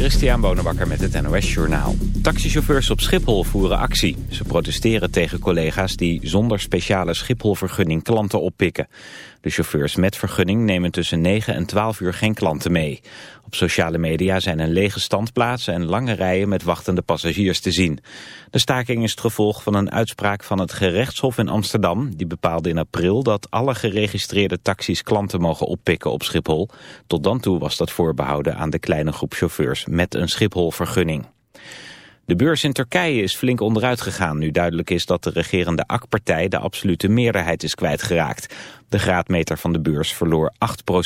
Christian Bonenbakker met het NOS Journaal. Taxichauffeurs op Schiphol voeren actie. Ze protesteren tegen collega's die zonder speciale Schipholvergunning klanten oppikken. De chauffeurs met vergunning nemen tussen 9 en 12 uur geen klanten mee. Op sociale media zijn een lege standplaatsen en lange rijen met wachtende passagiers te zien. De staking is het gevolg van een uitspraak van het gerechtshof in Amsterdam. Die bepaalde in april dat alle geregistreerde taxis klanten mogen oppikken op Schiphol. Tot dan toe was dat voorbehouden aan de kleine groep chauffeurs met een Schipholvergunning. De beurs in Turkije is flink onderuit gegaan nu duidelijk is dat de regerende AK-partij de absolute meerderheid is kwijtgeraakt. De graadmeter van de beurs verloor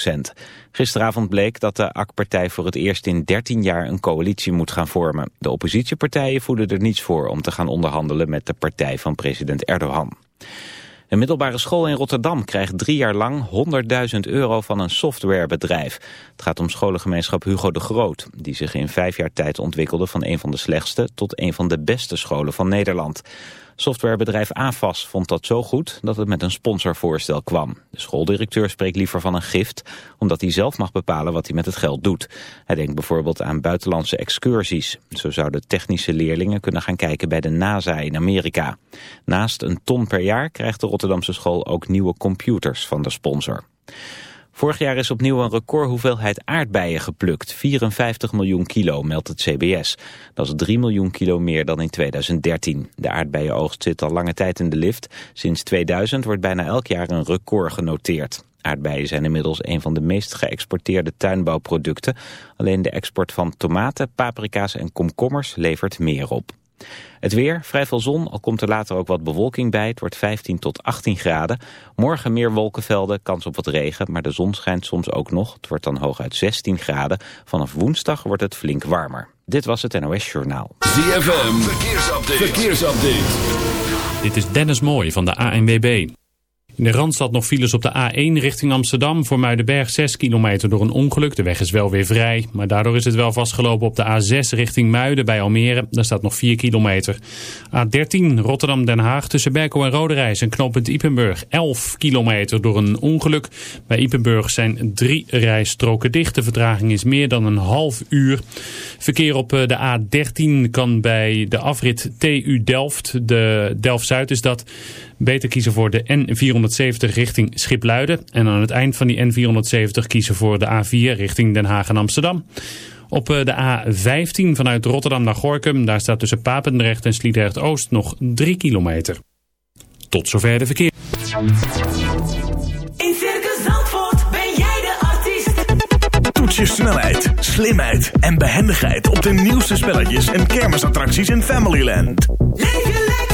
8% Gisteravond bleek dat de AK-partij voor het eerst in 13 jaar een coalitie moet gaan vormen. De oppositiepartijen voelen er niets voor om te gaan onderhandelen met de partij van president Erdogan. Een middelbare school in Rotterdam krijgt drie jaar lang 100.000 euro van een softwarebedrijf. Het gaat om scholengemeenschap Hugo de Groot, die zich in vijf jaar tijd ontwikkelde van een van de slechtste tot een van de beste scholen van Nederland. Softwarebedrijf AFAS vond dat zo goed dat het met een sponsorvoorstel kwam. De schooldirecteur spreekt liever van een gift, omdat hij zelf mag bepalen wat hij met het geld doet. Hij denkt bijvoorbeeld aan buitenlandse excursies. Zo zouden technische leerlingen kunnen gaan kijken bij de NASA in Amerika. Naast een ton per jaar krijgt de Rotterdamse school ook nieuwe computers van de sponsor. Vorig jaar is opnieuw een record hoeveelheid aardbeien geplukt. 54 miljoen kilo, meldt het CBS. Dat is 3 miljoen kilo meer dan in 2013. De aardbeienoogst zit al lange tijd in de lift. Sinds 2000 wordt bijna elk jaar een record genoteerd. Aardbeien zijn inmiddels een van de meest geëxporteerde tuinbouwproducten. Alleen de export van tomaten, paprika's en komkommers levert meer op. Het weer, vrij veel zon, al komt er later ook wat bewolking bij. Het wordt 15 tot 18 graden. Morgen meer wolkenvelden, kans op wat regen, maar de zon schijnt soms ook nog. Het wordt dan hooguit 16 graden. Vanaf woensdag wordt het flink warmer. Dit was het NOS Journaal. ZFM, verkeersupdate. verkeersupdate. Dit is Dennis Mooij van de ANWB. In de Randstad nog files op de A1 richting Amsterdam. Voor Muidenberg 6 kilometer door een ongeluk. De weg is wel weer vrij. Maar daardoor is het wel vastgelopen op de A6 richting Muiden bij Almere. Daar staat nog 4 kilometer. A13 Rotterdam-Den Haag tussen Berkel en Roderijs en knooppunt Ipenburg. 11 kilometer door een ongeluk. Bij Ipenburg zijn drie rijstroken dicht. De vertraging is meer dan een half uur. Verkeer op eh, de A13 kan bij de afrit TU Delft. De Delft-Zuid is dat beter kiezen voor de N470 richting Schipluiden. En aan het eind van die N470 kiezen voor de A4 richting Den Haag en Amsterdam. Op eh, de A15 vanuit Rotterdam naar Gorkum, daar staat tussen Papendrecht en Sliedrecht-Oost nog 3 kilometer. Tot zover de verkeer. In Circus Zandvoort ben jij de artiest. Toets je snelheid, slimheid en behendigheid op de nieuwste spelletjes en kermisattracties in Familyland. Leef je lekker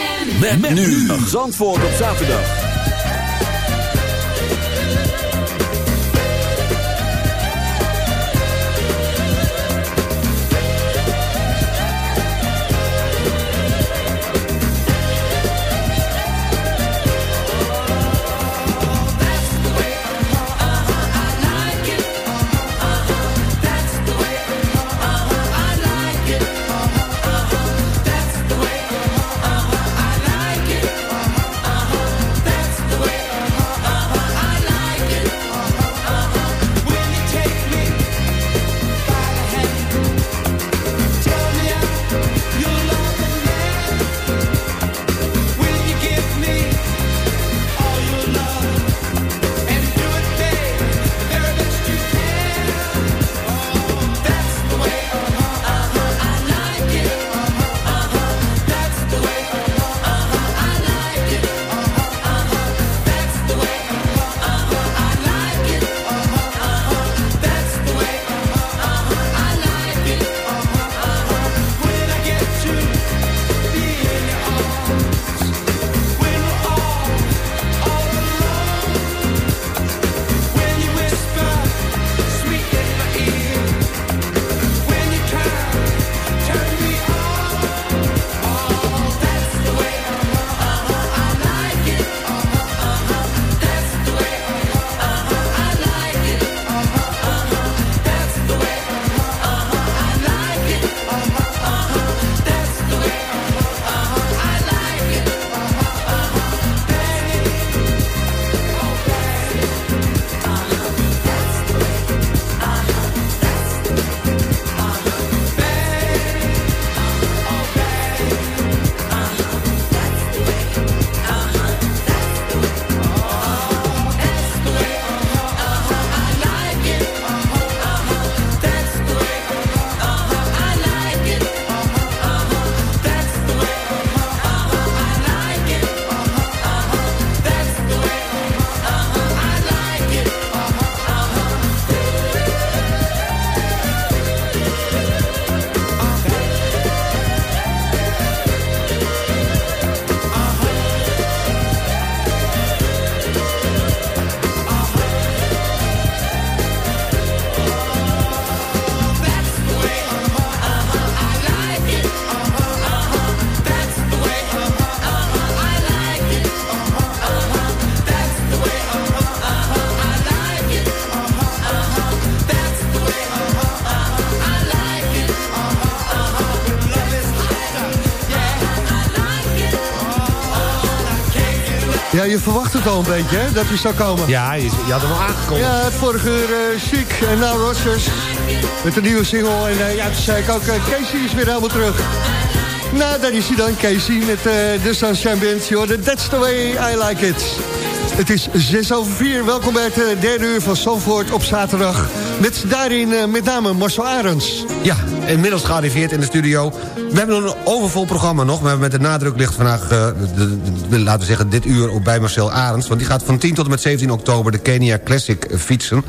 ZFM. Met, nu. Zandvoort op zaterdag. Ja, je verwacht het al een beetje, hè, dat hij zou komen. Ja, je, je had hem al aangekondigd. Ja, vorige uur uh, Chic en nou Rogers met een nieuwe single. En uh, ja, toen zei ik ook, uh, Casey is weer helemaal terug. Nou, daar is hij dan, Casey, met de Sunshine Band. That's the way I like it. Het is 6 over 4. Welkom bij het uh, derde uur van Zandvoort op zaterdag. Met daarin uh, met name Marcel Arends. Ja, inmiddels gearriveerd in de studio. We hebben een overvol programma nog. Maar met de nadruk ligt vandaag, de, laten we zeggen, dit uur op bij Marcel Arends. Want die gaat van 10 tot en met 17 oktober de Kenia Classic fietsen.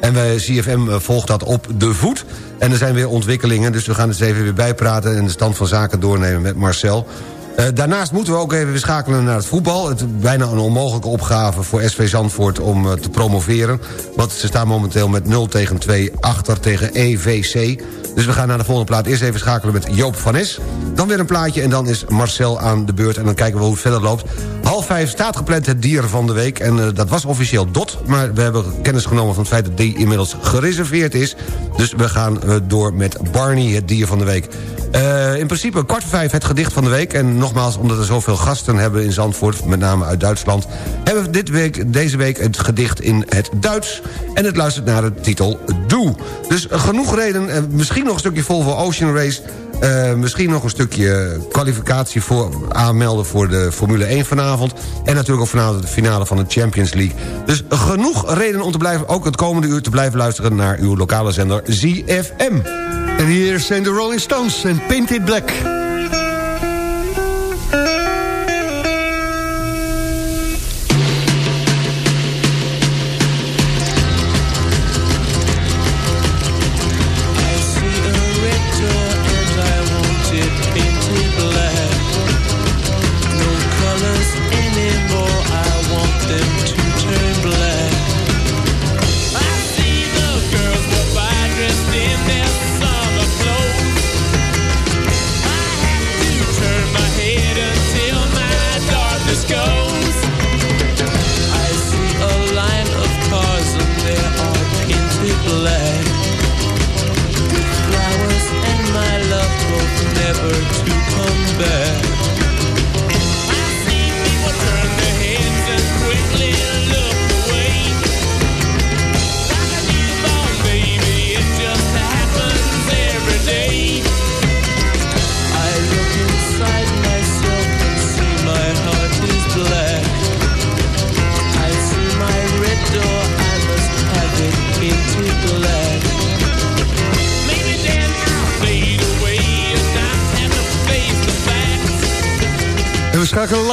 En wij, CFM volgt dat op de voet. En er zijn weer ontwikkelingen, dus we gaan het even weer bijpraten... en de stand van zaken doornemen met Marcel. Uh, daarnaast moeten we ook even schakelen naar het voetbal. Het is bijna een onmogelijke opgave voor SV Zandvoort om uh, te promoveren. Want ze staan momenteel met 0 tegen 2 achter tegen EVC. Dus we gaan naar de volgende plaat. Eerst even schakelen met Joop van Es. Dan weer een plaatje en dan is Marcel aan de beurt. En dan kijken we hoe het verder loopt. Half vijf staat gepland het dier van de week. En uh, dat was officieel Dot. Maar we hebben kennis genomen van het feit dat die inmiddels gereserveerd is. Dus we gaan door met Barney, het dier van de week. In principe kwart voor vijf het gedicht van de week. En nogmaals, omdat we zoveel gasten hebben in Zandvoort... met name uit Duitsland... hebben we dit week, deze week het gedicht in het Duits. En het luistert naar de titel Doe. Dus genoeg reden, uh, misschien nog een stukje Volvo Ocean Race... Uh, misschien nog een stukje kwalificatie voor aanmelden voor de Formule 1 vanavond. En natuurlijk ook vanavond de finale van de Champions League. Dus genoeg reden om te blijven, ook het komende uur te blijven luisteren... naar uw lokale zender ZFM. En hier zijn de Rolling Stones en Painted Black.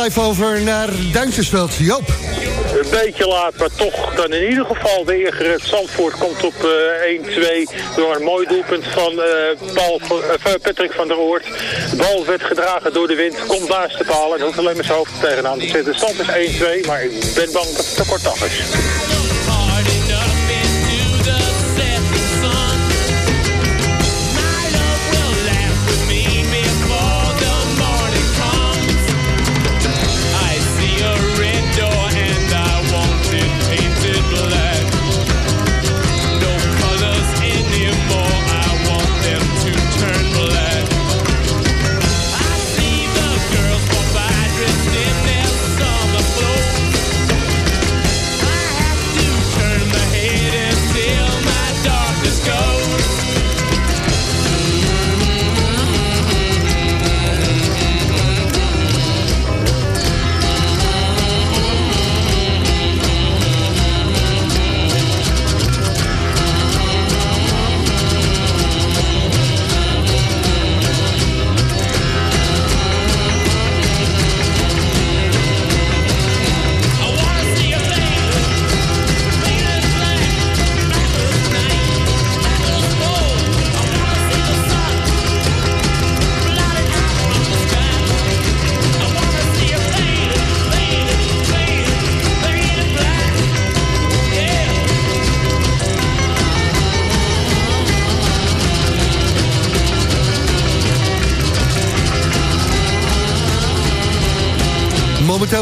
Live over naar Duintjesveld. Joop. Een beetje laat, maar toch dan in ieder geval de eergered Zandvoort komt op uh, 1-2 door een mooi doelpunt van uh, Paul, uh, Patrick van der Oort. De bal werd gedragen door de wind, komt naast de paal en hoeft alleen met zijn hoofd tegenaan te zitten. De stand is 1-2, maar ik ben bang dat het te kort af is.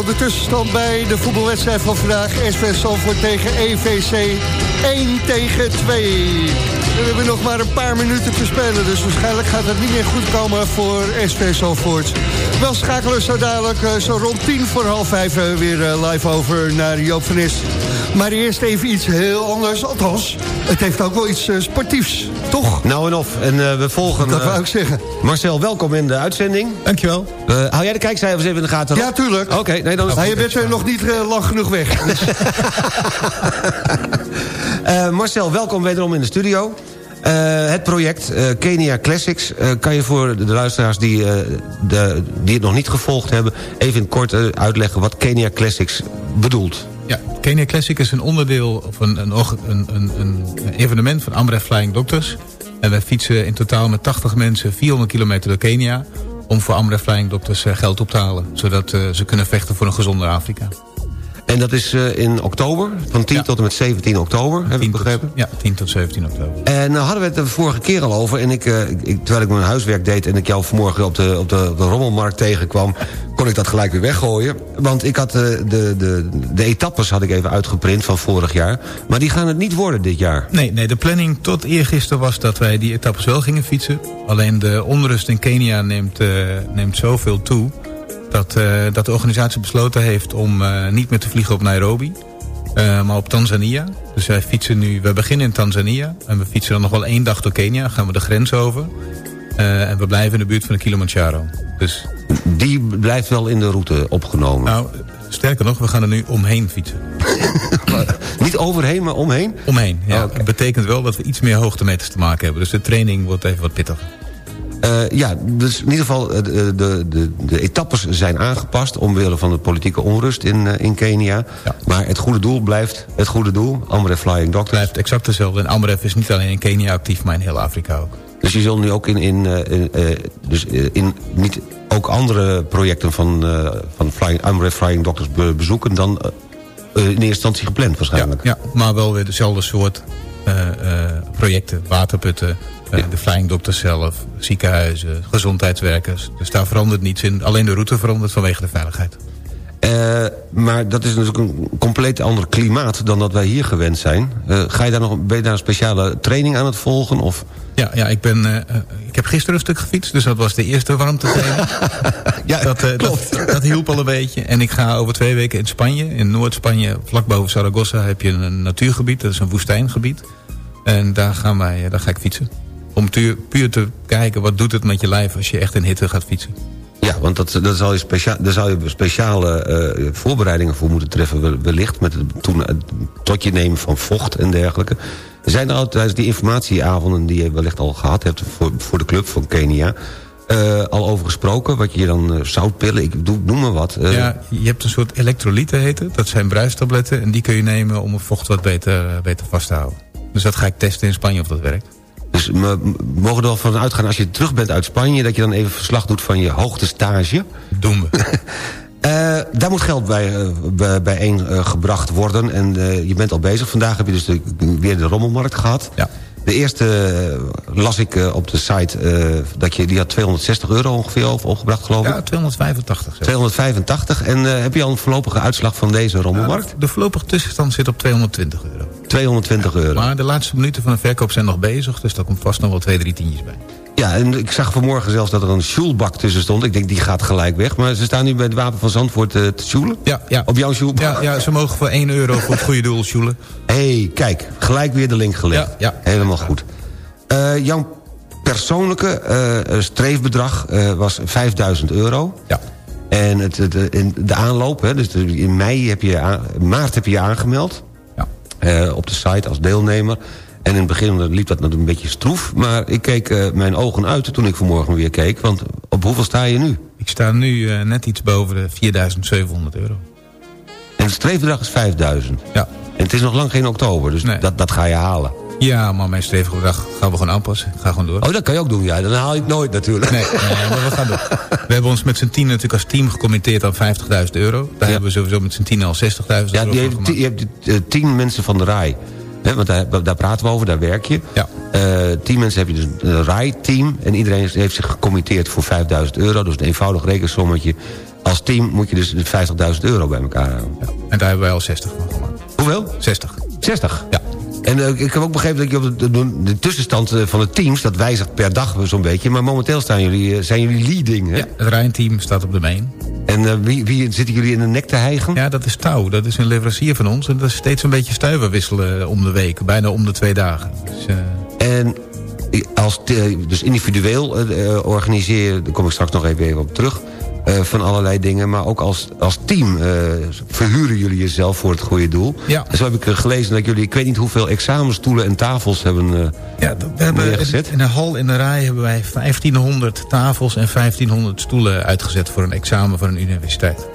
De tussenstand bij de voetbalwedstrijd van vandaag. SV Salford tegen EVC. 1 tegen 2. We hebben nog maar een paar minuten te spelen, dus waarschijnlijk gaat het niet meer goed komen voor SV Zalvoort. Wel schakelen zo dadelijk, eh, zo rond 10 voor half 5 eh, weer eh, live over naar Joop van. Maar eerst even iets heel anders, althans, het heeft ook wel iets sportiefs, toch? Nou en of. En eh, we volgen... Dat eh, wou ik zeggen. Marcel, welkom in de uitzending. Dankjewel. Uh, hou jij de kijkcijfers even in de gaten? Ja, tuurlijk. Oké, nee, dan is het je bent er nog niet eh, lang genoeg weg. Dus Eh, Marcel, welkom wederom in de studio. Eh, het project eh, Kenia Classics... eh, kan je voor de luisteraars die, eh, de, die het nog niet gevolgd hebben... even kort eh, uitleggen wat Kenia Classics bedoelt. Ja, Kenia Classic is een onderdeel of een, een, een, een, evenement van Amref Flying Doctors. En wij fietsen in totaal met 80 mensen 400 kilometer door Kenia... om voor Amref Flying Doctors eh, geld op te halen. Zodat eh, ze kunnen vechten voor een gezonder Afrika. En dat is eh, in oktober, van 10 Ja. tot en met 17 oktober, heb ik 10 tot- begrepen. Ja, 10 tot 17 oktober. En nou hadden we het de vorige keer al over. En ik, eh, ik, terwijl ik mijn huiswerk deed en ik jou vanmorgen op de, op de, op de rommelmarkt tegenkwam... kon ik dat gelijk weer weggooien. Want ik had eh, de, de, de etappes had ik even uitgeprint van vorig jaar. Maar die gaan het niet worden dit jaar. Nee, nee, de planning tot eergisteren was dat wij die etappes wel gingen fietsen. Alleen de onrust in Kenia neemt, eh, neemt zoveel toe... Dat, eh, dat de organisatie besloten heeft om eh, niet meer te vliegen op Nairobi... eh, maar op Tanzania. Dus wij fietsen nu, we beginnen in Tanzania... en we fietsen dan nog wel één dag door Kenia, gaan we de grens over... En we blijven in de buurt van de Kilimanjaro. Dus, Die blijft wel in de route opgenomen. nou, sterker nog, we gaan er nu omheen fietsen. Niet overheen, maar omheen. Omheen, ja. Dat betekent wel dat we iets meer hoogtemeters te maken hebben. Dus de training wordt even wat pittiger. Eh, ja, dus in ieder geval eh, de, de, de, de etappes zijn aangepast... omwille van de politieke onrust in, eh, in Kenia. Ja. Maar het goede doel blijft het goede doel. Amref Flying Doctors. blijft exact hetzelfde. En Amref is niet alleen in Kenia actief, maar in heel Afrika ook. Dus je zult nu ook in, in, dus in niet ook andere projecten van, van Flying, Amref Flying Doctors be- bezoeken... dan in eerste instantie gepland Ja, waarschijnlijk. ja, maar wel weer dezelfde soort projecten. Waterputten, Ja. de Flying Doctors zelf, ziekenhuizen, gezondheidswerkers. Dus daar verandert niets in. Alleen de route verandert vanwege de veiligheid. Eh, maar dat is natuurlijk een compleet ander klimaat dan dat wij hier gewend zijn. Eh, ga je daar nog, ben je daar een speciale training aan het volgen? Of? Ja, ja ik, ben, eh, ik heb gisteren een stuk gefietst, dus dat was de eerste warmtetraining. Ja, dat, eh, dat, dat hielp al een beetje. En ik ga over twee weken in Spanje, in Noord-Spanje, vlak boven Zaragoza, heb je een natuurgebied. Dat is een woestijngebied. En daar, gaan wij, daar ga ik fietsen. Om puur, puur te kijken, wat doet het met je lijf als je echt in hitte gaat fietsen. Ja, want dat, dat zal je specia daar zou je speciale eh, voorbereidingen voor moeten treffen... wel- wellicht met het, toen, het tot je nemen van vocht en dergelijke. Zijn er al tijdens die informatieavonden die je wellicht al gehad hebt... voor, voor de club van Kenia... eh, al over gesproken, wat je dan eh, zoutpillen, ik doe, noem maar wat. ja, je hebt een soort elektrolyten heten. Dat zijn bruistabletten. En die kun je nemen om het vocht wat beter, beter vast te houden. Dus dat ga ik testen in Spanje of dat werkt. Dus we mogen er wel van uitgaan als je terug bent uit Spanje... dat je dan even verslag doet van je hoogtestage. Doen we. Eh, daar moet geld bij, eh, bij, bijeen eh, gebracht worden. En je bent al bezig. Vandaag heb je dus de, weer de rommelmarkt gehad. Ja. De eerste las ik op de site... dat je, die had 260 euro ongeveer over- opgebracht, geloof ik. Ja, 285. zo. 285. En heb je al een voorlopige uitslag van deze rommelmarkt? De voorlopige tussenstand zit op 220 euro. 220 euro. Maar de laatste minuten van de verkoop zijn nog bezig. Dus daar komt vast nog wel twee, drie tientjes bij. Ja, en ik zag vanmorgen zelfs dat er een sjoelbak tussen stond. Ik denk, die gaat gelijk weg. Maar ze staan nu bij het Wapen van Zandvoort eh, te sjoelen. Ja, ja. Op jouw sjoelbak. Ja, ja, ze mogen voor 1 euro voor het goede doel sjoelen. hey, kijk, gelijk weer de link gelegd. Ja, ja. Helemaal goed. Eh, jouw persoonlijke eh, streefbedrag was 5000 euro. Ja. En het, het, de aanloop, hè, dus in mei heb je, maart heb je je aangemeld. Eh, op de site als deelnemer. En in het begin liep dat natuurlijk een beetje stroef. Maar ik keek eh, mijn ogen uit toen ik vanmorgen weer keek. Want op hoeveel sta je nu? Ik sta nu eh, net iets boven de 4700 euro. En het streefbedrag is 5000. Ja. En het is nog lang geen oktober, dus Nee. dat, dat ga je halen. Ja, maar mijn stevige bedrag gaan we gewoon aanpassen. Ik ga gewoon door. Oh, dat kan je ook doen, ja. Dan haal je het nooit natuurlijk. Nee, nee, maar we gaan door. We hebben ons met z'n tien natuurlijk als team gecommitteerd aan 50.000 euro. Daar hebben we sowieso met z'n tien al 60.000 euro Ja, je, hebt, eh, tien mensen van de RAI. Want daar, daar praten we over, daar werk je. Ja. Eh, tien mensen heb je dus een RAI-team. En iedereen heeft zich gecommitteerd voor 5000 euro. Dus een eenvoudig rekensommetje. Als team moet je dus 50.000 euro bij elkaar houden. Ja, en daar hebben wij al 60 van gemaakt. Hoeveel? 60. 60? Ja. En eh, ik heb ook begrepen dat je op de, de, de tussenstand eh, van de teams... dat wijzigt per dag zo'n beetje. Maar momenteel staan jullie, eh, zijn jullie leading, hè? Ja, het Rijnteam staat op de main. En wie, wie zitten jullie in de nek te hijgen? Ja, dat is Touw. Dat is een leverancier van ons. En dat is steeds een beetje stuiver wisselen om de week. Bijna om de twee dagen. Dus, En als dus individueel organiseer daar kom ik straks nog even op terug... eh, van allerlei dingen, maar ook als, als team eh, verhuren jullie jezelf voor het goede doel. Ja. En zo heb ik gelezen dat jullie, ik weet niet hoeveel examenstoelen en tafels hebben eh, ja, we hebben in, in een hal in de rij hebben wij 1500 tafels en 1500 stoelen uitgezet... voor een examen van een universiteit.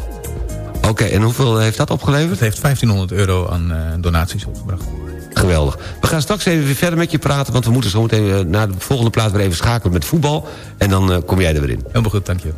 Oké, en hoeveel heeft dat opgeleverd? Dat heeft 1500 euro aan donaties opgebracht. Geweldig. We gaan straks even weer verder met je praten... want we moeten zo meteen naar de volgende plaats weer even schakelen met voetbal. En dan kom jij er weer in. Helemaal goed, dank je.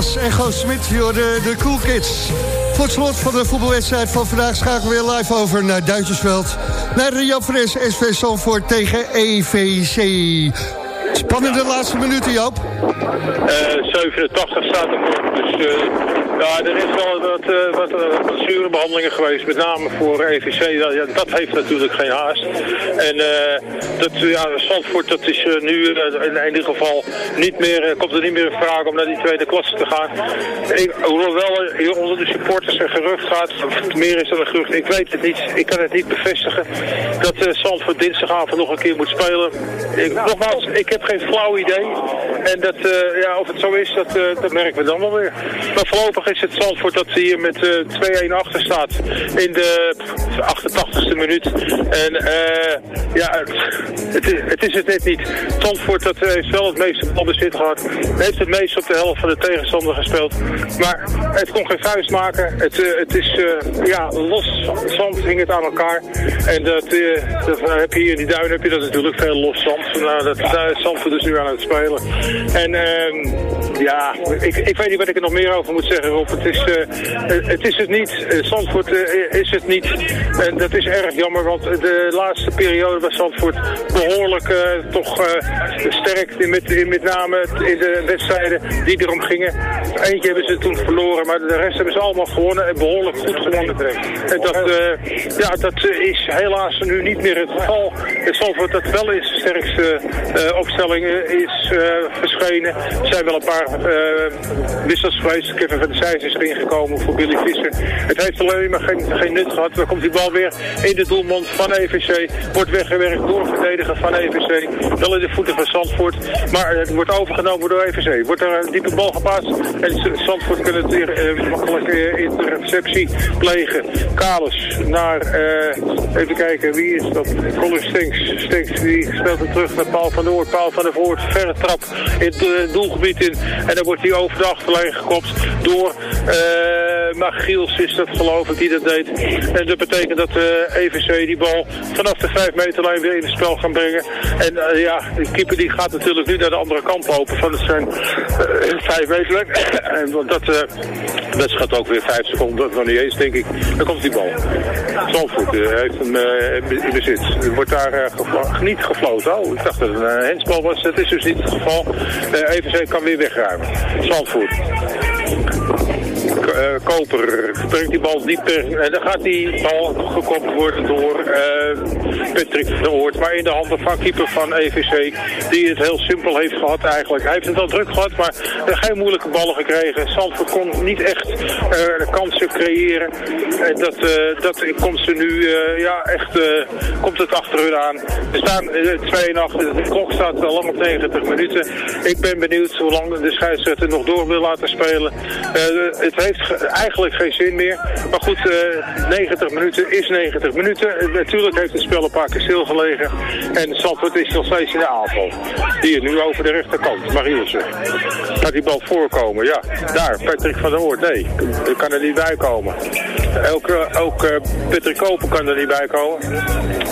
Was Echo Smit, de, de Cool Kids. Voor slot van de voetbalwedstrijd van vandaag schakelen we weer live over naar Duintjesveld. Naar Joop Fres, SV Zandvoort tegen EVC. Spannende laatste minuten, Joop. Eh, 87 staat er voor. Dus eh, ja, er is wel wat, eh, wat, eh, zure behandelingen geweest. Met name voor EVC. Dat, ja, dat heeft natuurlijk geen haast. En eh, dat, ja, Zandvoort dat is eh, nu eh, in ieder geval niet meer, eh, komt er niet meer in vraag om naar die tweede klasse te gaan. Ik, hoewel er hier onder de supporters een gerucht gaat, meer is dan een gerucht, ik weet het niet. Ik kan het niet bevestigen. Dat eh Zandvoort dinsdagavond nog een keer moet spelen. Ik, nogmaals, ik heb geen flauw idee. En dat, eh, ja, of het zo is, dat, eh, dat merken we dan wel weer. Maar voorlopig is het Zandvoort dat hier met eh 2-1 achter staat in de 88ste minuut. En eh, ja, het, het, is, het net niet. Zandvoort dat eh, heeft wel het meeste balbezit gehad. Heeft het meest op de helft van de tegenstander gespeeld. Maar het kon geen vuist maken. Het, eh, het is, eh, ja, los zand hing het aan elkaar. En dat, eh, dat heb je hier in die duin heb je dat natuurlijk veel los zand. Nou, dat, is Zandvoort dus nu aan het spelen. En ehm, ja, ik, ik weet niet wat ik er nog meer over moet zeggen, Rob. Het is, het, is het niet. Zandvoort is het niet. En dat is erg jammer, want de laatste periode bij Zandvoort behoorlijk eh, toch sterk. in Met, met name in de wedstrijden die erom gingen. Eentje hebben ze toen verloren, maar de rest hebben ze allemaal gewonnen. En behoorlijk goed gewonnen. En dat, eh, ja, dat eh, is helaas nu niet meer het geval. Het Zandvoort dat wel zijn sterkste eh, opstelling is verschenen. Er zijn wel een paar wissels geweest. Kevin van der Zijs is erin gekomen voor Billy Visser. Het heeft alleen maar geen, geen nut gehad. Daar komt die bal weer in de doelmond van EVC. Wordt weggewerkt door verdediger van EVC. Wel in de voeten van Zandvoort. Maar wordt overgenomen door EVC. Wordt er een diepe bal gepaast. En Zandvoort kan het weer eh, makkelijk eh, interceptie plegen. Kalens naar, eh, even kijken, wie is dat? Colin Stinks. Stinks die speelt hem terug naar Paul van Oort. Paul van der Voort, verre trap in het eh, doelgebied in. En dan wordt hij over de achterlijn gekopt door eh Magiels is dat geloof ik die dat deed. En dat betekent dat eh EVC die bal vanaf de 5 meterlijn weer in het spel gaan brengen. En eh, ja, de keeper die gaat natuurlijk nu naar de andere kant lopen van het zijn eh 5 meterlijn. en want dat, eh dat schat ook weer 5 seconden, nog niet eens denk ik. Dan komt die bal. Zandvoort eh, heeft hem eh, in bezit. Er wordt daar eh, geflo- niet gefloten. Oh, ik dacht dat het een hensbal was. Dat is dus niet het geval. Eh EVC kan weer wegruimen. Zandvoort. Eh, Koper brengt die bal dieper. En dan gaat die bal gekopt worden door eh, Patrick de. Maar in de handen van keeper van EVC. Die het heel simpel heeft gehad eigenlijk. Hij heeft het wel druk gehad, maar eh, geen moeilijke ballen gekregen. Zandvoort kon niet echt eh, kansen creëren. En dat, eh, dat komt ze nu, eh, ja echt, eh, komt het achter hun aan. Er staan eh, 2 en achter. De klok staat al lang op 90 minuten. Ik ben benieuwd hoe lang de scheidsrechter nog door wil laten spelen. Eh, het heeft eigenlijk geen zin meer. Maar goed, eh, 90 minuten is 90 minuten. Eh, natuurlijk heeft het spel een paar keer stilgelegen. En Zandvoort is nog steeds in de aanval. Hier, nu over de rechterkant. Marielsen. Gaat die bal voorkomen? Ja, daar. Patrick van der Oort. Nee, kan er niet bij komen. Eh, ook eh, Patrick Koper kan er niet bij komen.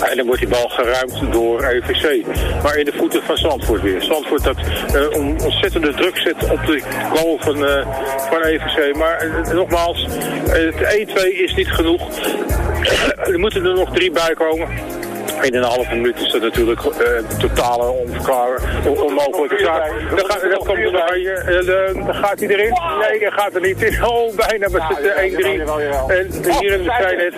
En dan wordt die bal geruimd door EVC. Maar in de voeten van Zandvoort weer. Zandvoort dat eh, on- ontzettende druk zet op de goal van, eh, van EVC. Maar nogmaals, het 1-2 is niet genoeg. er moeten er nog drie bij komen. In een halve minuut is dat natuurlijk eh totale onverklaar, on- onmogelijke zaak. Dan, gaat, dan komt er eh, de- dan gaat hij erin. Nee, hij gaat er niet in. Oh, bijna, maar het zit 1-3. En hier in de strijd net.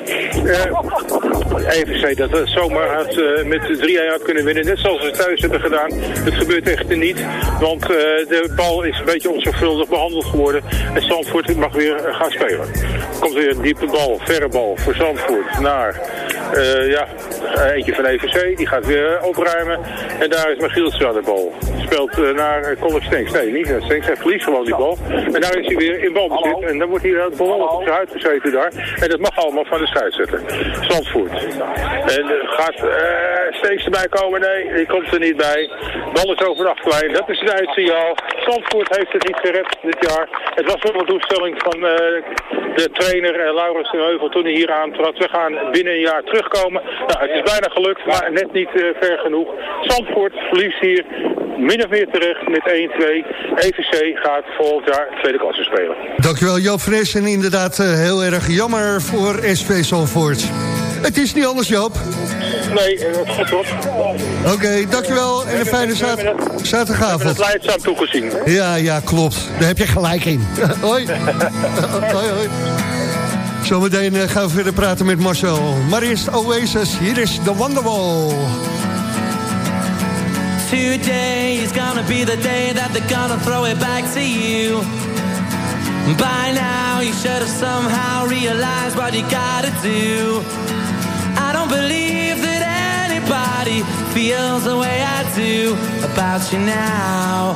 EVC dat het zomaar had, eh, met 3-1 had kunnen winnen. Net zoals ze thuis hebben gedaan. Het gebeurt echt niet. Want eh, de bal is een beetje onzorgvuldig behandeld geworden. En Zandvoort mag weer eh, gaan spelen. Komt weer een diepe bal, verre bal voor Zandvoort naar eh, ja, eh, eentje van EVC. Die gaat weer eh, opruimen. En daar is Michiels aan de bal. Speelt eh, naar uh, Colin Stenks. Nee, niet naar Stenks. Hij verliest gewoon die bal. En daar is hij weer in balbezit. En dan wordt hij uh, behoorlijk op zijn huid gezeten daar. En dat mag allemaal van de scheidsrechter. Zandvoort. En uh, gaat uh, Stenks erbij komen? Nee, die komt er niet bij. Bal is over de achterlijn. Dat is een uitsignaal. Zandvoort heeft het niet gered dit jaar. Het was wel een doelstelling van uh, de trainer Laurens de Heuvel toen hij hier aantrad. We gaan binnen een jaar terugkomen. Nou, het is bijna gelukt, maar net niet uh, ver genoeg. Zandvoort verliest hier min of meer terecht met 1-2. EVC gaat volgend jaar tweede klasse spelen. Dankjewel Joop Fres en inderdaad uh, heel erg jammer voor SV Zandvoort. Het is niet anders Joop. Nee, dat gaat goed. Oké, okay, dankjewel en een fijne zat zaterdagavond. Het leidzaam toegezien. Ja, ja, klopt. Daar heb je gelijk in. hoi. hoi, hoi. Zometeen uh, gaan we verder praten met Marcel. Maar eerst Oasis, hier is de Wonderwall. Today is gonna be the day that they're gonna throw it back to you. By now you should have somehow realized what you gotta do. I don't believe that anybody feels the way I do about you now.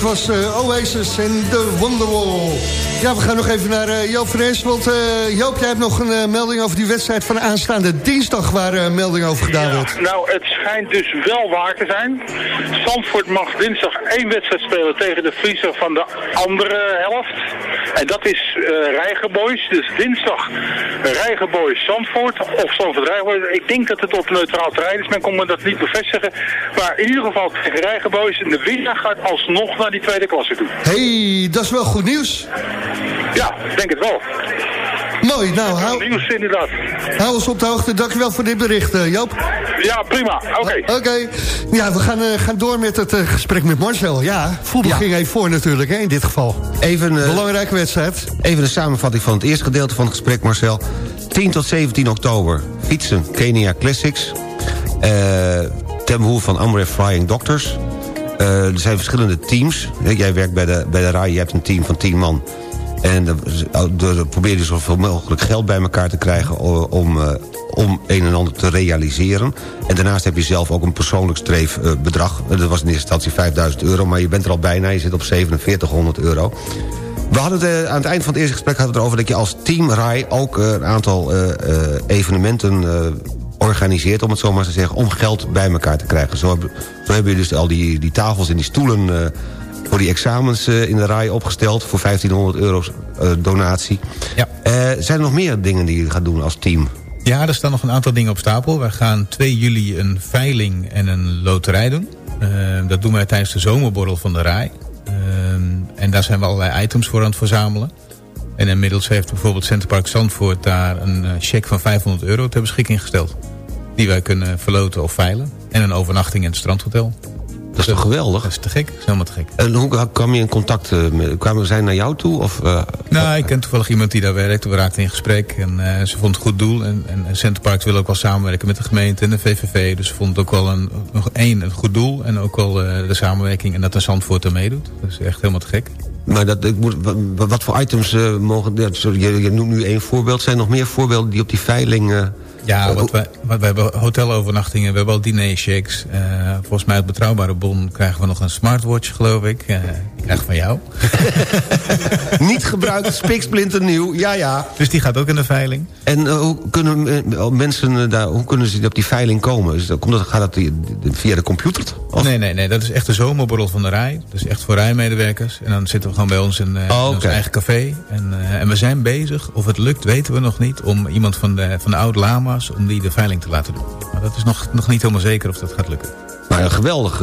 Dat was eh, Oasis en de Wonderwall. Ja, we gaan nog even naar eh, Joop Fres. Want eh, Joop, jij hebt nog een melding over die wedstrijd van aanstaande dinsdag... waar eh, melding over gedaan wordt. Nou, het schijnt dus wel waar te zijn. Zandvoort mag dinsdag één wedstrijd spelen tegen de Vriezer van de andere helft. En dat is eh Rijgenboys. Dus dinsdag Rijgenboys Zandvoort of Zandvoort Rijgenboys. Ik denk dat het op neutraal terrein is. Men kon me dat niet bevestigen. Maar in ieder geval tegen Rijgenboys. En de winnaar gaat alsnog naar die tweede klasse toe. hey, dat is wel goed nieuws. Ja, ik denk het wel. Mooi, nou, hou, Nieuws inderdaad. hou ons op de hoogte. Dankjewel voor dit bericht, eh, Joop. Ja, prima. Oké. Oké. Ja, we gaan, eh, gaan door met het eh, gesprek met Marcel. Ja, voetbal Ja. ging even voor natuurlijk, hè, in dit geval. Even, eh, Belangrijke wedstrijd. even de samenvatting van het eerste gedeelte van het gesprek, Marcel. 10 tot 17 oktober fietsen Kenia Classics. Eh ten behoeve van Amref Flying Doctors. Eh, er zijn verschillende teams. Jij werkt bij de, bij de RAI, je hebt een team van 10 man. En dan dan probeer je zoveel mogelijk geld bij elkaar te krijgen... om, eh, om een en ander te realiseren. En daarnaast heb je zelf ook een persoonlijk streefbedrag. dat was in eerste instantie 5000 euro, maar je bent er al bijna. Je zit op 4700 euro. We hadden eh, aan het eind van het eerste gesprek hadden we het erover... dat je als team RAI ook eh, een aantal eh, eh, evenementen eh, organiseert... om het zo maar te zeggen, om geld bij elkaar te krijgen. Zo, hebben- je dus al die, die tafels en die stoelen... voor die examens eh, in de RAI opgesteld... voor 1500 euro eh, donatie. Ja. Eh, zijn er nog meer dingen die je gaat doen als team? Ja, er staan nog een aantal dingen op stapel. We gaan 2 juli een veiling en een loterij doen. Dat doen wij tijdens de zomerborrel van de RAI. En daar zijn we allerlei items voor aan het verzamelen. En inmiddels heeft bijvoorbeeld Centerpark Zandvoort daar een cheque van 500 euro ter beschikking gesteld. Die wij kunnen verloten of veilen. En een overnachting in het strandhotel. Dat is toch geweldig? Dat is te gek, dat is helemaal te gek. En hoe kwam je in contact eh, met... kwamen zij naar jou toe? Of, eh, Nou, ik ken toevallig iemand die daar werkt. We raakten in gesprek en eh, ze vond het een goed doel. En, en, en Centerparks wil ook wel samenwerken met de gemeente en de VVV. Dus ze vond het ook wel een, nog één, een goed doel. En ook wel de samenwerking en dat de Zandvoort er meedoet. Dat is echt helemaal te gek. Maar dat, ik moet, wa- wat voor items mogen... ja, sorry, je, je noemt nu één voorbeeld. Zijn er nog meer voorbeelden die op die veiling... Ja, wat wij, wat, we hebben hotelovernachtingen, we hebben al dinerchecks. Eh volgens mij uit Betrouwbare Bon krijgen we nog een smartwatch, geloof ik. Eh ik van jou. niet gebruikt, spiksplinter nieuw, ja ja. Dus die gaat ook in de veiling. En eh, hoe kunnen eh, mensen eh, daar, hoe kunnen ze op die veiling komen? Is dat, komt dat, gaat dat die- via de computer? Of? Nee, nee, nee. Dat is echt de zomerborrel van de rij. Dus echt voor rijmedewerkers. En dan zitten we gewoon bij ons in, Oh, ons eigen café. En, en we zijn bezig, of het lukt weten we nog niet... om iemand van de, van de oude lama's, om die de veiling te laten doen. Maar dat is nog, nog niet helemaal zeker of dat gaat lukken. Maar een geweldig,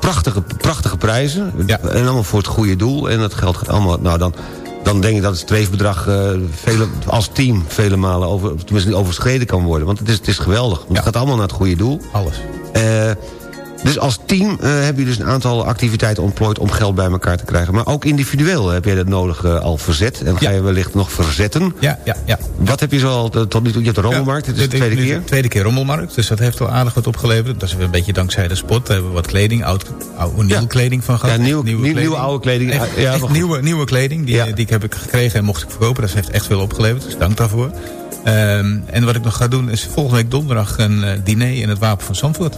prachtige, prachtige prijzen. Ja. En allemaal voor het goede doel. En dat geld gaat allemaal, nou dan... Dan denk ik dat het streefbedrag eh, vele, als team vele malen over, tenminste niet overschreden kan worden. Want het is, het is geweldig. Het Ja. gaat allemaal naar het goede doel. Alles. Eh, Dus als team eh, heb je dus een aantal activiteiten ontplooid... om geld bij elkaar te krijgen. Maar ook individueel heb jij dat nodig eh, al verzet. En ga je wellicht nog verzetten. Ja, ja, ja. Wat heb je zo al eh, tot nu toe? Je hebt de rommelmarkt, dit is de tweede keer. tweede keer rommelmarkt, dus dat heeft wel aardig wat opgeleverd. Dat is weer een beetje dankzij de sport. Daar hebben we wat kleding, oud, oude, nieuwe kleding van gehad. Ja, nieuw- Nieuwe nieuwe oude kleding. Echt, Ja, echt nieuwe, nieuwe kleding, die, Ja. die heb ik gekregen en mocht ik verkopen. Dat heeft echt veel opgeleverd, dus dank daarvoor. Ehm, en wat ik nog ga doen is volgende week donderdag een eh, diner in het Wapen van Zandvoort.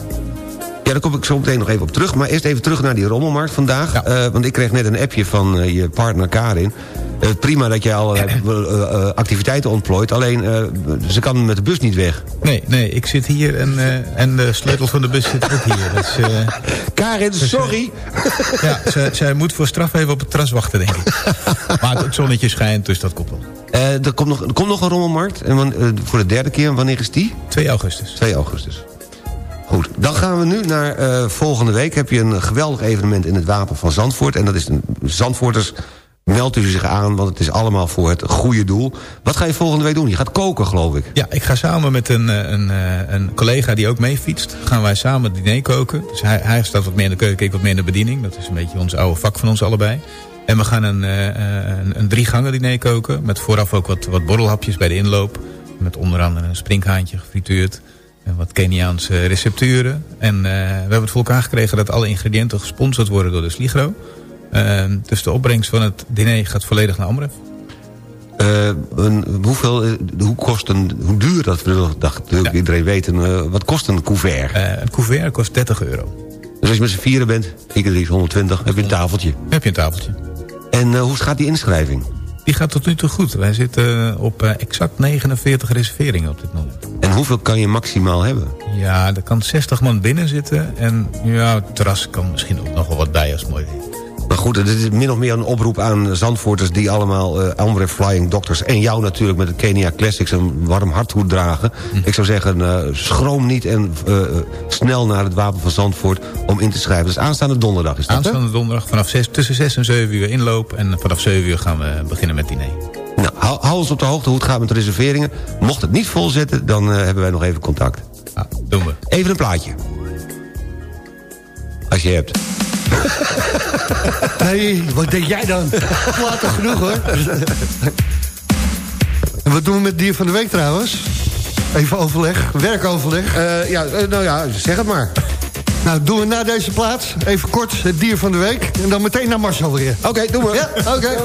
Ja, daar kom ik zo meteen nog even op terug. Maar eerst even terug naar die rommelmarkt vandaag. Ja. Eh, want ik kreeg net een appje van eh, je partner Karin. Eh, prima dat je allerlei activiteiten ontplooit. Alleen, ze kan met de bus niet weg. Nee, nee, ik zit hier en, en de sleutel van de bus zit ook hier. Dus, Karin, sorry. ja, zij, zij moet voor straf even op het terras wachten, denk ik. Maar het zonnetje schijnt, dus dat komt wel. Er, komt nog, er komt nog een rommelmarkt. En voor de derde keer. Wanneer is die? 2 augustus. 2 augustus. Dan gaan we nu naar eh, volgende week. Heb je een geweldig evenement in het Wapen van Zandvoort. En dat is een Zandvoorters. Meld u zich aan, want het is allemaal voor het goede doel. Wat ga je volgende week doen? Je gaat koken, geloof ik. Ja, ik ga samen met een, eh, een, eh, een collega die ook mee fietst... gaan wij samen diner koken. Dus hij, hij staat wat meer in de keuken, ik wat meer in de bediening. Dat is een beetje ons oude vak van ons allebei. En we gaan een, een, een drie gangen diner koken... met vooraf ook wat, wat borrelhapjes bij de inloop. Met onder andere een sprinkhaantje gefrituurd... wat Keniaanse recepturen. En eh, we hebben het voor elkaar gekregen dat alle ingrediënten gesponsord worden door de Sligro. Eh, dus de opbrengst van het diner gaat volledig naar Amref. Eh, een, hoeveel, eh, hoe, kost een, hoe duur dat wil dat wil Ja. iedereen weten. wat kost een couvert? Een couvert kost 30 euro. Dus als je met z'n vieren bent, ik drie 120, heb je een tafeltje. Heb je een tafeltje. En hoe gaat die inschrijving? Die gaat tot nu toe goed. Wij zitten op eh, exact 49 reserveringen op dit moment. En hoeveel kan je maximaal hebben? Ja, er kan 60 man binnen zitten. En ja, het terras kan misschien ook nog wel wat bij als het mooi weer. Maar goed, dit is min of meer een oproep aan Zandvoorters... die allemaal eh Amref Flying Doctors en jou natuurlijk... met de Kenia Classics een warm harthoed dragen. Ik zou zeggen, eh, schroom niet en eh, snel naar het Wapen van Zandvoort... om in te schrijven. Dus aanstaande donderdag is dat, hè? Aanstaande donderdag vanaf 6, tussen 6 en 7 uur inloop. En vanaf 7 uur gaan we beginnen met diner. Nou, hou, hou ons op de hoogte hoe het gaat met de reserveringen. Mocht het niet vol zitten, dan hebben wij nog even contact. Ja, doen we. Even een plaatje. Als je hebt. Nee, wat denk jij dan? Later genoeg hoor. En wat doen we met dier van de week trouwens? Even overleg, werkoverleg. Eh, ja, eh, nou ja, zeg het maar. Nou, doen we na deze plaats even kort het dier van de week. En dan meteen naar Marcel weer. Oké, doen we. Ja, oké.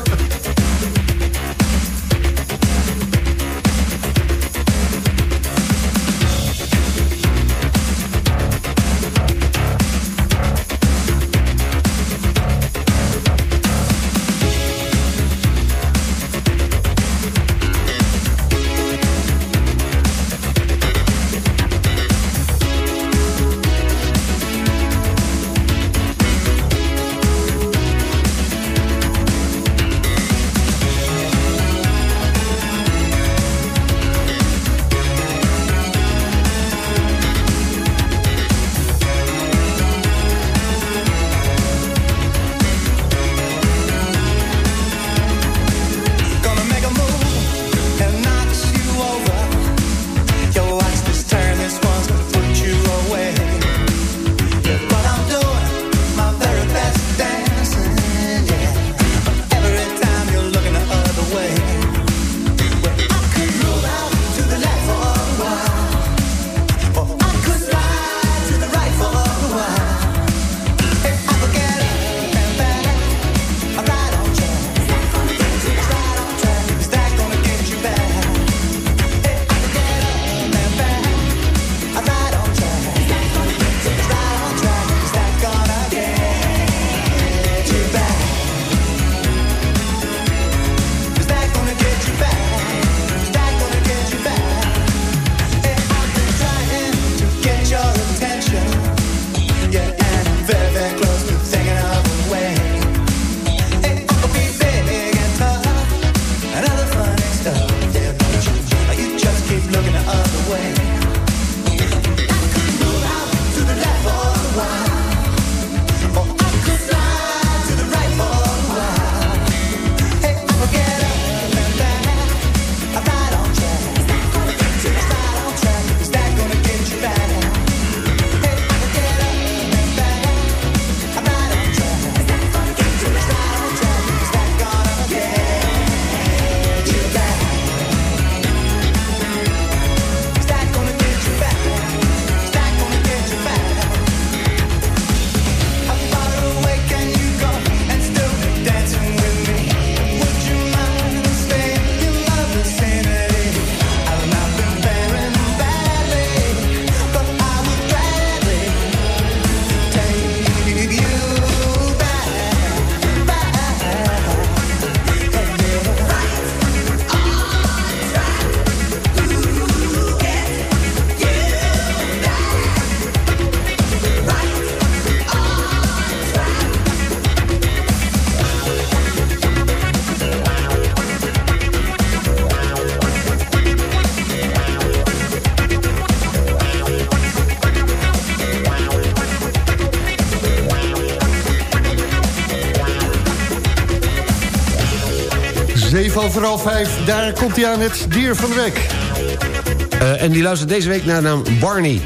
Overal vijf. Daar komt hij aan, het dier van de week. Eh, en die luistert deze week naar naam Barney.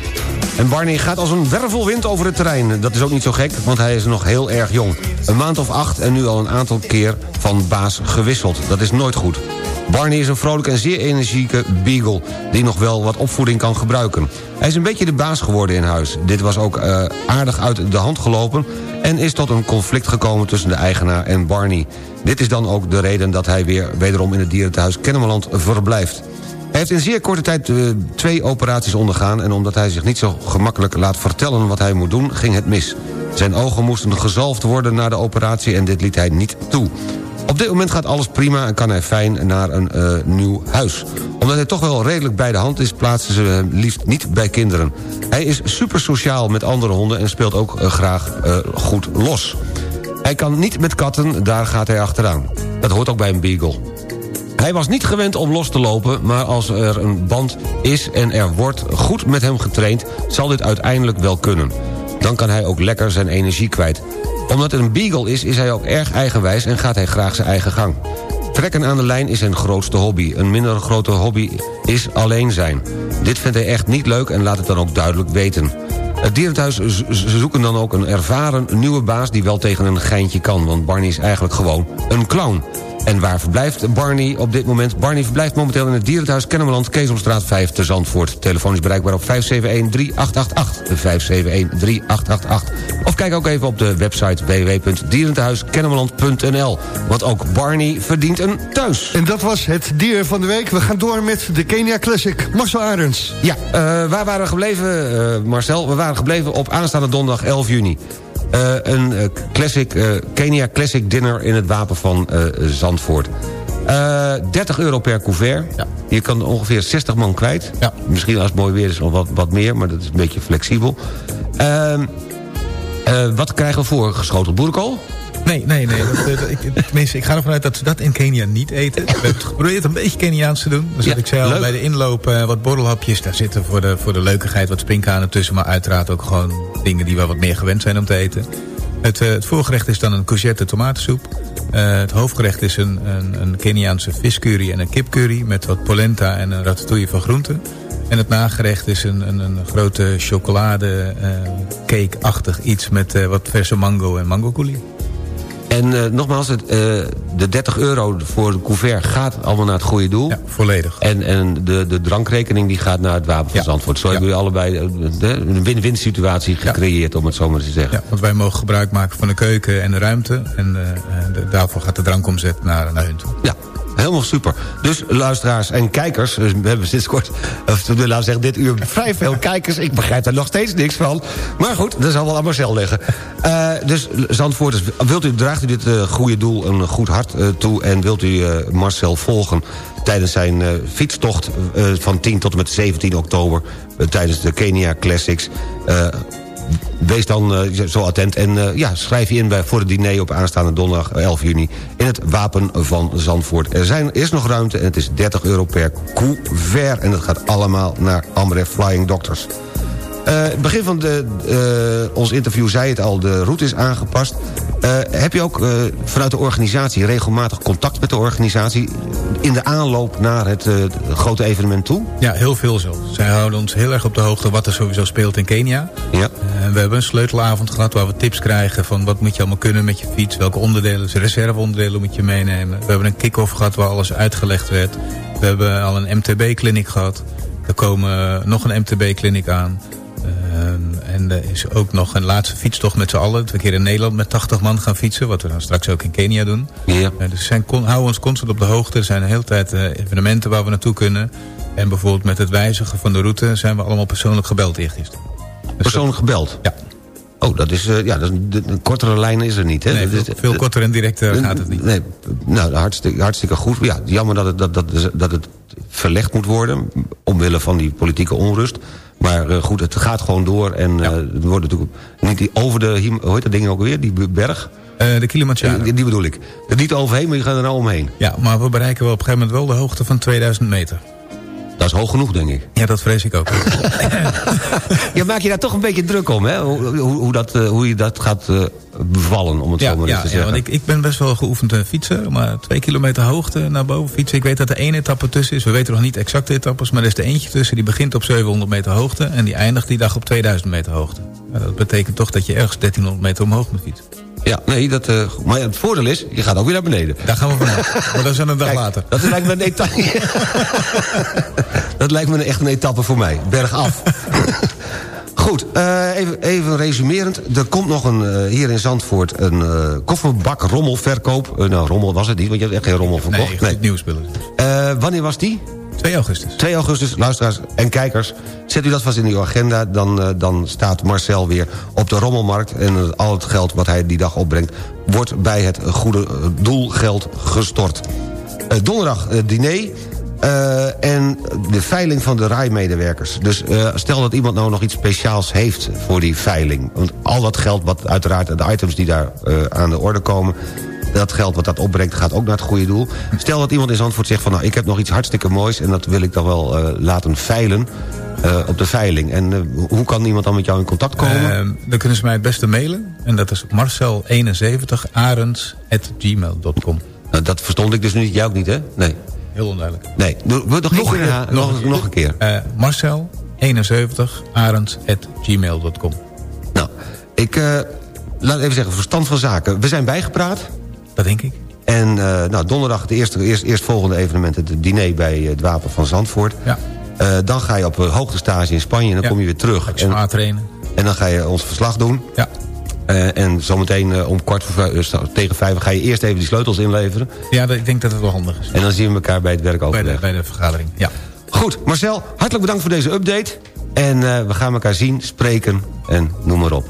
En Barney gaat als een wervelwind over het terrein. Dat is ook niet zo gek, want hij is nog heel erg jong. Een maand of acht en nu al een aantal keer van baas gewisseld. Dat is nooit goed. Barney is een vrolijk en zeer energieke beagle... die nog wel wat opvoeding kan gebruiken. Hij is een beetje de baas geworden in huis. Dit was ook eh, aardig uit de hand gelopen... en is tot een conflict gekomen tussen de eigenaar en Barney. Dit is dan ook de reden dat hij weer wederom in het dierentehuis Kennemerland verblijft. Hij heeft in zeer korte tijd eh, twee operaties ondergaan... en omdat hij zich niet zo gemakkelijk laat vertellen wat hij moet doen, ging het mis. Zijn ogen moesten gezalfd worden na de operatie en dit liet hij niet toe. Op dit moment gaat alles prima en kan hij fijn naar een eh, nieuw huis. Omdat hij toch wel redelijk bij de hand is... plaatsen ze hem liefst niet bij kinderen. Hij is super sociaal met andere honden... en speelt ook eh, graag eh, goed los. Hij kan niet met katten, daar gaat hij achteraan. Dat hoort ook bij een beagle. Hij was niet gewend om los te lopen, maar als er een band is en er wordt goed met hem getraind, zal dit uiteindelijk wel kunnen. Dan kan hij ook lekker zijn energie kwijt. Omdat het een beagle is, is hij ook erg eigenwijs en gaat hij graag zijn eigen gang. Trekken aan de lijn is zijn grootste hobby. Een minder grote hobby is alleen zijn. Dit vindt hij echt niet leuk en laat het dan ook duidelijk weten. Het dierenthuis zoeken dan ook een ervaren nieuwe baas... die wel tegen een geintje kan, want Barney is eigenlijk gewoon een clown. En waar verblijft Barney op dit moment? Barney verblijft momenteel in het dierenthuis Kennemerland... Keesomstraat 5 te Zandvoort. Telefoon is bereikbaar op 571-3888. 571-3888. Of kijk ook even op de website www.dierentehuiskennemerland.nl. Want ook Barney verdient een thuis. En dat was het dier van de week. We gaan door met de Kenia Classic. Marcel Arends. Ja, eh, waar waren we gebleven, eh, Marcel? We waren gebleven op aanstaande donderdag 11 juni. Eh, een eh, classic, eh, Kenia Classic Dinner in het Wapen van Zandvoort. Eh 30 euro per couvert. Je kan ongeveer 60 man kwijt. Misschien als het mooi weer is nog wat, wat meer, maar dat is een beetje flexibel. Ehm, eh, wat krijgen we voor? Geschoteld boerenkool? Nee, nee, nee. Dat, eh, dat- ik, tenminste, ik ga ervan uit dat ze dat in Kenia niet eten. We hebben het geprobeerd een beetje Keniaans te doen. Dus Ja, ik zei al, leuk. bij de inloop eh, wat borrelhapjes. Daar zitten voor de, voor de leukigheid wat springkanen tussen. Maar uiteraard ook gewoon dingen die we wat meer gewend zijn om te eten. Het, eh, het voorgerecht is dan een courgette tomatensoep. Het hoofdgerecht is een, een, een Keniaanse viscurry en een kipcurry... met wat polenta en een ratatouille van groenten. En het nagerecht is een, een, een grote chocolade eh, cake-achtig iets... met wat verse mango en mango coulis. En eh, nogmaals, het, eh, de 30 euro voor de couvert gaat allemaal naar het goede doel. Ja, volledig. En, en de, de drankrekening die gaat naar het Wapen van Ja. Zandvoort. Zo Ja. hebben jullie allebei eh, een win-win situatie gecreëerd, om het zo maar te zeggen. Ja, want wij mogen gebruik maken van de keuken en de ruimte. En de- daarvoor gaat de drankomzet naar, naar hun toe. Ja, helemaal super. Dus luisteraars en kijkers, dus we hebben sinds kort, of laten we zeggen, dit uur vrij veel kijkers. Ik begrijp daar nog steeds niks van. Maar goed, dat zal wel aan Marcel liggen. Eh, dus Zandvoorters, wilt u, draagt u dit eh, goede doel een goed hart eh, toe... en wilt u eh, Marcel volgen tijdens zijn eh, fietstocht eh, van 10 tot en met 17 oktober... eh, tijdens de Kenia Classics... Eh, Wees dan eh, zo attent en eh, ja, schrijf je in bij, voor het diner op aanstaande donderdag 11 juni... in het Wapen van Zandvoort. Er zijn, is nog ruimte en het is 30 euro per couvert. En dat gaat allemaal naar Amref Flying Doctors. Het begin van de, eh, ons interview zei het al, de route is aangepast. Eh, heb je ook vanuit de organisatie regelmatig contact met de organisatie... in de aanloop naar het grote evenement toe? Ja, heel veel zelfs. Zij houden ons heel erg op de hoogte wat er sowieso speelt in Kenia. Ja. We hebben een sleutelavond gehad waar we tips krijgen van wat moet je allemaal kunnen met je fiets. Welke onderdelen, reserveonderdelen moet je meenemen. We hebben een kick-off gehad waar alles uitgelegd werd. We hebben al een MTB-kliniek gehad. Er komen nog een MTB-kliniek aan. Ehm, en er is ook nog een laatste fietstocht met z'n allen. Dat we een keer in Nederland met 80 man gaan fietsen. Wat we dan straks ook in Kenia doen. Ja. Eh, dus we zijn, houden ons constant op de hoogte. Er zijn de hele tijd eh, evenementen waar we naartoe kunnen. En bijvoorbeeld met het wijzigen van de route zijn we allemaal persoonlijk gebeld eergisteren. Dus Persoonlijk gebeld? Ja. Oh, dat is, eh, ja, dat is, de, een kortere lijn is er niet, hè? Nee, veel, veel korter en directer gaat het niet. Nee, nou, hartstikke, hartstikke goed. Ja, jammer dat het, dat, dat, dat het verlegd moet worden... omwille van die politieke onrust. Maar eh, goed, het gaat gewoon door. En eh er wordt natuurlijk niet die over de... Hoe heet dat ding ook weer? Die berg? Eh, de Kilimanjaro. Die, die bedoel ik. Niet overheen, maar je gaat er nou omheen. Ja, maar we bereiken wel op een gegeven moment wel de hoogte van 2000 meter. Dat is hoog genoeg, denk ik. Ja, dat vrees ik ook. Je maakt je daar toch een beetje druk om, hè? Hoe, hoe, dat, eh, hoe je dat gaat eh, bevallen, om het Ja, zo maar ja, te ja, zeggen. want ik, ik ben best wel geoefend fietsen. Maar twee kilometer hoogte naar boven fietsen. Ik weet dat er één etappe tussen is. We weten nog niet exact de etappes. Maar er is er eentje tussen. Die begint op 700 meter hoogte. En die eindigt die dag op 2000 meter hoogte. Ja, dat betekent toch dat je ergens 1300 meter omhoog moet fietsen. Ja, nee, dat, eh, maar ja, het voordeel is, je gaat ook weer naar beneden. Daar gaan we vanuit. maar dat is dan een dag Kijk, later. Dat lijkt me een etappe. dat lijkt me echt een etappe voor mij. Bergaf. Goed, eh, even, even resumerend. Er komt nog een, eh, hier in Zandvoort een eh, kofferbak rommelverkoop. Nou, rommel was het niet, want je hebt echt geen rommel verkocht. Nee, goed nieuws willen. Eh, wanneer was die? 2 augustus. 2 augustus, luisteraars en kijkers. Zet u dat vast in uw agenda. Dan, eh, dan staat Marcel weer op de rommelmarkt. En eh, al het geld wat hij die dag opbrengt... wordt bij het goede eh, doelgeld gestort. Donderdag diner... en de veiling van de rijmedewerkers. Dus stel dat iemand nou nog iets speciaals heeft voor die veiling. Want al dat geld, wat uiteraard de items die daar aan de orde komen... dat geld wat dat opbrengt gaat ook naar het goede doel. Stel dat iemand in Zandvoort zegt van... nou, ik heb nog iets hartstikke moois... en dat wil ik dan wel eh, laten veilen eh, op de veiling. En eh, hoe kan iemand dan met jou in contact komen? Ehm, dan kunnen ze mij het beste mailen. En dat is marcel71arends.gmail.com. Nou, dat verstond ik dus niet. Jij ook niet, hè? Nee. Heel onduidelijk. Nee, nog, nog, een nog, nog een keer. Eh, marcel71arends.gmail.com. Nou, ik laat even zeggen, verstand van zaken. We zijn bijgepraat. Dat denk ik. En eh, nou, donderdag het eerste, eerst, eerstvolgende evenement... het diner bij eh, het Wapen van Zandvoort. Ja. Eh, dan ga je op eh, hoogtestage in Spanje en dan Ja. kom je weer terug. Ik zwaar trainen. En dan ga je ons verslag doen. Ja. En zometeen om kwart voor vijf, tegen vijf ga je eerst even die sleutels inleveren. Ja, dat- ik denk dat het wel handig is. En dan zien we elkaar bij het Bij de, werkoverleg. bij de vergadering. Ja. Goed, Marcel, hartelijk bedankt voor deze update. En we gaan elkaar zien, spreken en noem maar op.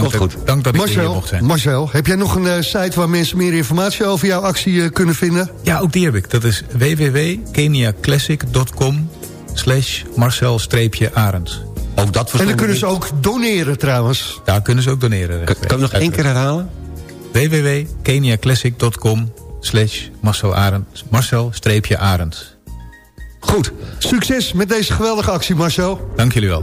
Dank, goed. dank dat ik hier mocht zijn. Marcel, heb jij nog een eh, site waar mensen meer informatie over jouw actie eh, kunnen vinden? Ja, ook die heb ik. Dat is www.keniaclassic.com slash Marcel-Arends. Ook dat En dan ik kunnen ze ook doneren trouwens. Daar kunnen ze ook doneren. Kan, kan je nog één keer herhalen? www.keniaclassic.com slash Marcel-Arends. Marcel-Arends. Goed. Succes met deze geweldige actie, Marcel. Dank jullie wel.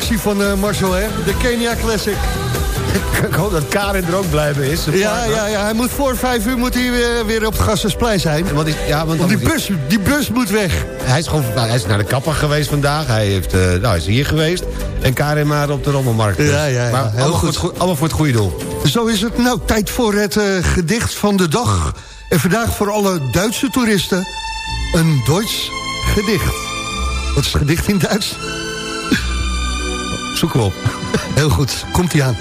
actie van eh, Marcel, hè? De Kenia Classic. Ik hoop dat Karin er ook blij mee is. Ja, ja, ja, hij moet voor vijf uur moet hij weer, weer op het Gassersplein zijn. Want, is, ja, want Want die bus, die bus moet weg. Hij is, gewoon, nou, hij is naar de kapper geweest vandaag. Hij, heeft, eh, nou, hij is hier geweest. En Karin maar op de rommelmarkt. Ja, ja, ja, Maar heel allemaal, goed. Voor het, allemaal voor het goede doel. Zo is het nou tijd voor het eh, gedicht van de dag. En vandaag voor alle Duitse toeristen een Duits gedicht. Wat is gedicht in Duits? Zoeken we op. Heel goed, komt ie aan.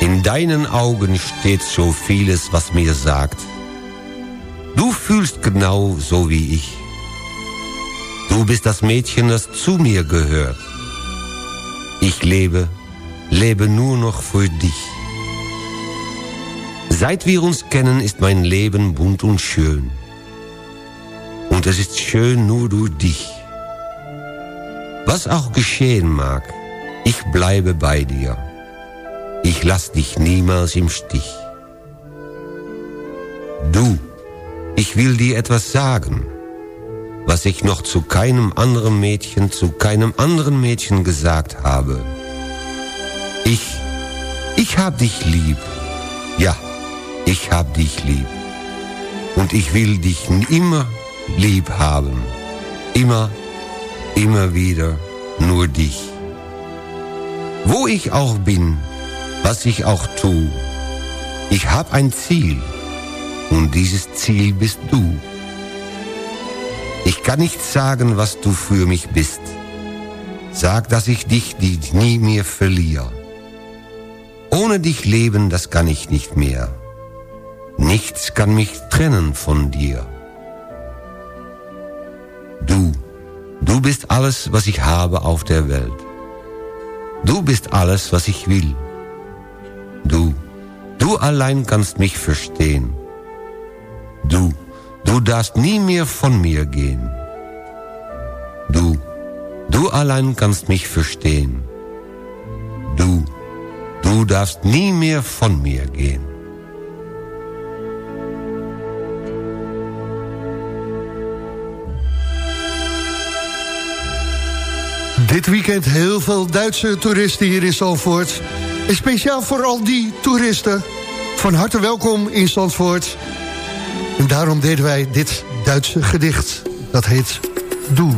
In deinen Augen steht so vieles, was mir sagt. Du fühlst genau so wie ich. Du bist das Mädchen, das zu mir gehört. Ich lebe, lebe nur noch für dich. Seit wir uns kennen, ist mein Leben bunt und schön. Und es ist schön nur durch dich. Was auch geschehen mag, ich bleibe bei dir. Ich lass dich niemals im Stich. Du, ich will dir etwas sagen, was ich noch zu keinem anderen Mädchen, zu keinem anderen Mädchen gesagt habe. Ich, ich hab dich lieb. Ja, ich hab dich lieb. Und ich will dich immer lieb haben. Immer, immer wieder nur dich. Wo ich auch bin, was ich auch tu, ich hab ein Ziel und dieses Ziel bist du. Ich kann nicht sagen, was du für mich bist. Sag, dass ich dich nie mehr verliere. Ohne dich leben, das kann ich nicht mehr. Nichts kann mich trennen von dir. Du, du bist alles, was ich habe auf der Welt. Du bist alles, was ich will. Du, du allein kannst mich verstehen. Du, du darfst nie mehr von mir gehen. Du, du allein kannst mich verstehen. Du, du darfst nie mehr von mir gehen. Dit weekend heel veel Duitse toeristen hier in Zandvoort. En speciaal voor al die toeristen, van harte welkom in Zandvoort. En daarom deden wij dit Duitse gedicht. Dat heet Doe.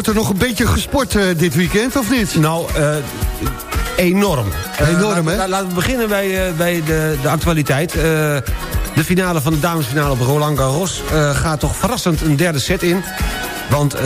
Wordt er nog een beetje gesport eh, dit weekend, of niet? Nou, eh, enorm. Enorm, Eh, hè? la- Laten we beginnen bij, bij de, de actualiteit. De finale van de damesfinale op Roland Garros gaat toch verrassend een derde set in. Want eh,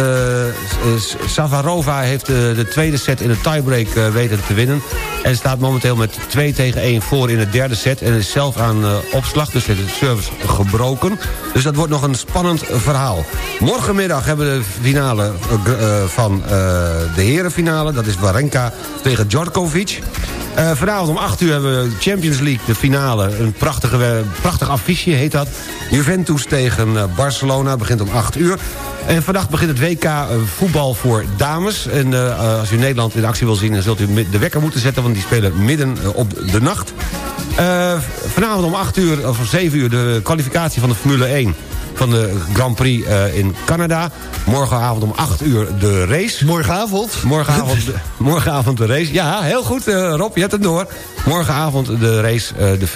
Savarova heeft de, de tweede set in de tiebreak eh, weten te winnen. En staat momenteel met 2 tegen 1 voor in de derde set. En is zelf aan eh, opslag, dus heeft de service gebroken. Dus dat wordt nog een spannend verhaal. Morgenmiddag hebben we de finale eh, eh, van eh, de herenfinale. Dat is Warenka tegen Djokovic. Eh, vanavond om 8 uur hebben we Champions League, de finale. Een prachtige, eh, prachtig affiche heet dat. Juventus tegen eh, Barcelona, begint om 8 uur. En vandaag begint het WK eh, voetbal voor dames. En eh, eh, als u Nederland in actie wil zien... dan zult u de wekker moeten zetten... want die spelen midden op de nacht. Vanavond om 8 uur, of om 7 uur... de kwalificatie van de Formule 1 van de Grand Prix in Canada. Morgenavond om 8 uur de race. Morgenavond? Morgenavond, morgenavond de race. Ja, heel goed Rob, je hebt het door. Morgenavond de race, de,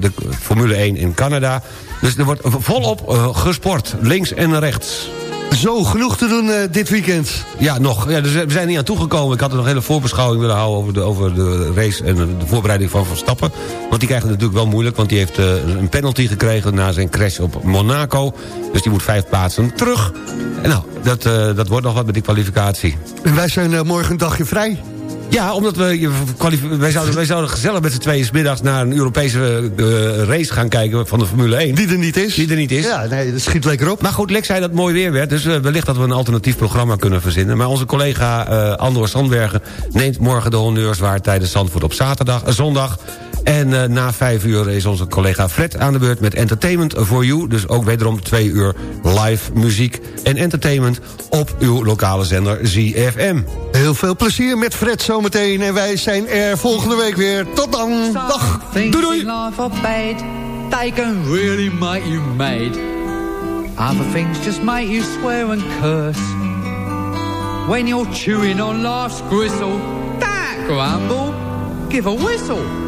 de Formule 1 in Canada. Dus er wordt volop gesport, links en rechts. Zo, genoeg te doen eh, dit weekend. Ja, nog. Ja, dus we zijn niet aan toegekomen. Ik had er nog een hele voorbeschouwing willen houden... over de, over de race en de voorbereiding van Verstappen. Want die krijgt het natuurlijk wel moeilijk... want die heeft eh, een penalty gekregen na zijn crash op Monaco. Dus die moet vijf plaatsen terug. En nou, dat, eh, dat wordt nog wat met die kwalificatie. En wij zijn eh, morgen een dagje vrij. Ja, omdat we, wij, zouden, wij zouden gezellig met z'n tweeën middags naar een Europese eh, race gaan kijken van de Formule 1. Die er niet is. Die er niet is. Ja, nee, dat schiet lekker op. Maar goed, Lex zei dat het mooi weer werd. Dus eh, wellicht dat we een alternatief programma kunnen verzinnen. Maar onze collega eh Andor Sandbergen neemt morgen de honneurs waar tijdens Zandvoort op zaterdag, zondag. En eh, na vijf uur is onze collega Fred aan de beurt met Entertainment for You. Dus ook wederom twee uur live muziek en entertainment op uw lokale zender ZFM. Heel veel plezier met Fred zometeen. En wij zijn er volgende week weer. Tot dan. Dag. Doei doei. They can really make you mad. Other things just make you swear and curse. When you're chewing on life's gristle, that grumble, give a whistle.